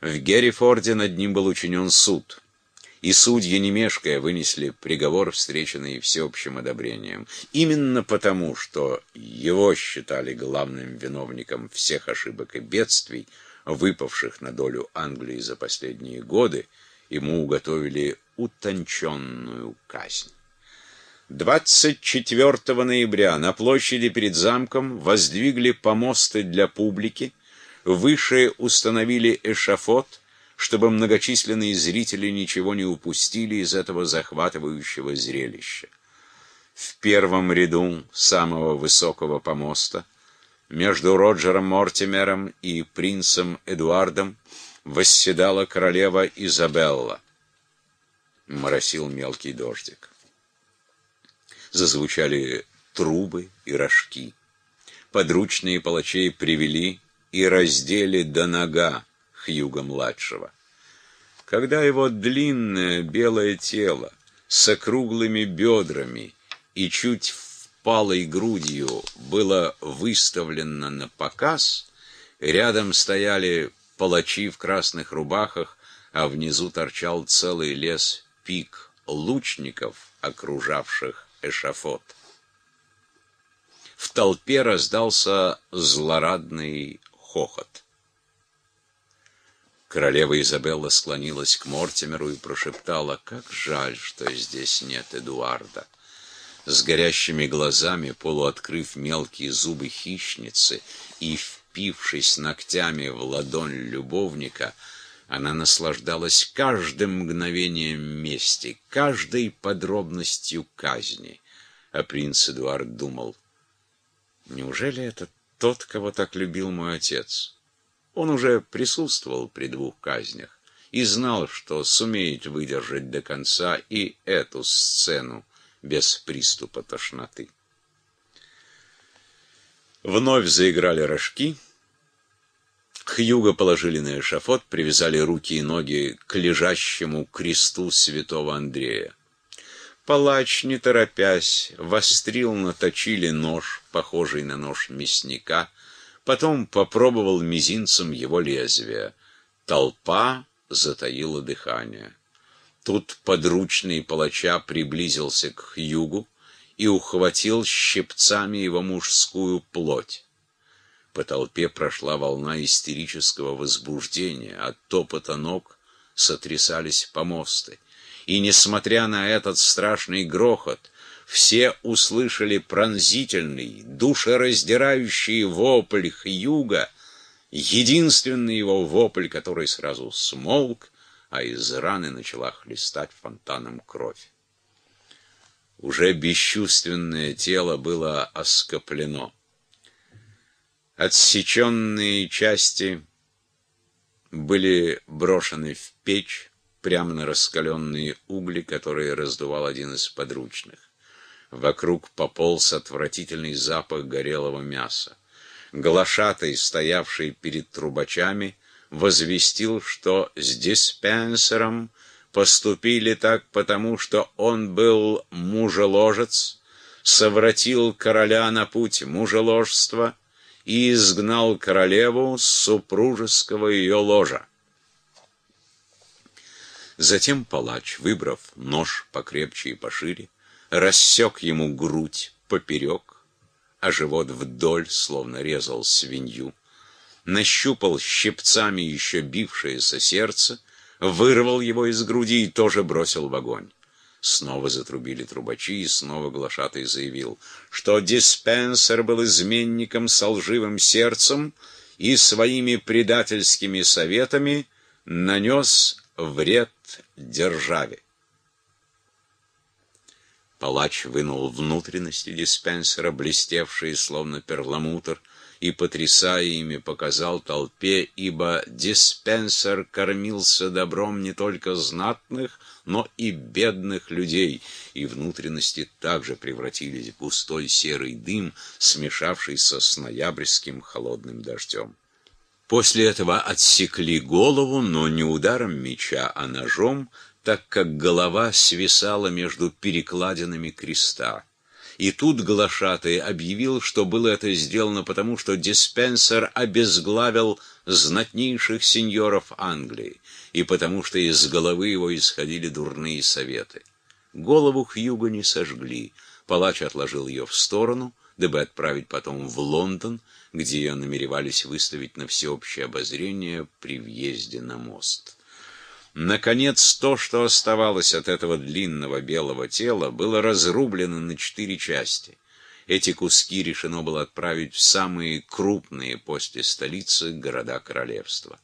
В Геррифорде над ним был учинен суд. И судьи, не мешкая, вынесли приговор, встреченный всеобщим одобрением. Именно потому, что его считали главным виновником всех ошибок и бедствий, выпавших на долю Англии за последние годы, ему уготовили утонченную казнь. 24 ноября на площади перед замком воздвигли помосты для публики, выше установили эшафот, чтобы многочисленные зрители ничего не упустили из этого захватывающего зрелища. В первом ряду самого высокого помоста между Роджером Мортимером и принцем Эдуардом восседала королева Изабелла. Моросил мелкий дождик зазвучали трубы и рожки. Подручные палачей привели и раздели до нога Хьюга-младшего. Когда его длинное белое тело с округлыми бедрами и чуть впалой грудью было выставлено на показ, рядом стояли палачи в красных рубахах, а внизу торчал целый лес пик лучников, окружавших эшафот. В толпе раздался злорадный хохот. Королева Изабелла склонилась к Мортимеру и прошептала, «Как жаль, что здесь нет Эдуарда». С горящими глазами, полуоткрыв мелкие зубы хищницы и впившись ногтями в ладонь любовника, она наслаждалась каждым мгновением мести, каждой подробностью казни. А принц Эдуард думал, неужели это тот, кого так любил мой отец? Он уже присутствовал при двух казнях и знал, что сумеет выдержать до конца и эту сцену без приступа тошноты. Вновь заиграли рожки — Хьюга положили на эшафот, привязали руки и ноги к лежащему кресту святого Андрея. Палач, не торопясь, вострил на точиле нож, похожий на нож мясника, потом попробовал мизинцем его лезвие. Толпа затаила дыхание. Тут подручный палача приблизился к Хьюгу и ухватил щипцами его мужскую плоть. По толпе прошла волна истерического возбуждения, от топота ног сотрясались помосты. И, несмотря на этот страшный грохот, все услышали пронзительный, душераздирающий вопль Хьюга, единственный его вопль, который сразу смолк, а из раны начала хлестать фонтаном кровь. Уже бесчувственное тело было оскоплено. Отсеченные части были брошены в печь, прямо на раскаленные угли, которые раздувал один из подручных. Вокруг пополз отвратительный запах горелого мяса. Глашатый, стоявший перед трубачами, возвестил, что с диспенсером поступили так потому, что он был мужеложец, совратил короля на путь мужеложства и изгнал королеву с супружеского ее ложа. Затем палач, выбрав нож покрепче и пошире, рассек ему грудь поперек, а живот вдоль, словно резал свинью, нащупал щипцами еще бившееся сердце, вырвал его из груди и тоже бросил в огонь. Снова затрубили трубачи, и снова глашатый заявил, что диспенсер был изменником с лживым сердцем и своими предательскими советами нанес вред державе. Палач вынул внутренности диспенсера, блестевшие, словно перламутр, и, потрясая ими, показал толпе, ибо диспенсер кормился добром не только знатных, но и бедных людей, и внутренности также превратились в густой серый дым, смешавшийся с ноябрьским холодным дождем. После этого отсекли голову, но не ударом меча, а ножом, так как голова свисала между перекладинами креста И тут глашатый объявил, что было это сделано потому, что диспенсер обезглавил знатнейших сеньоров Англии, и потому что из головы его исходили дурные советы. Голову Хьюго не сожгли, палач отложил ее в сторону, дабы отправить потом в Лондон, где ее намеревались выставить на всеобщее обозрение при въезде на мост. Наконец, то, что оставалось от этого длинного белого тела, было разрублено на четыре части. Эти куски решено было отправить в самые крупные после столицы города королевства.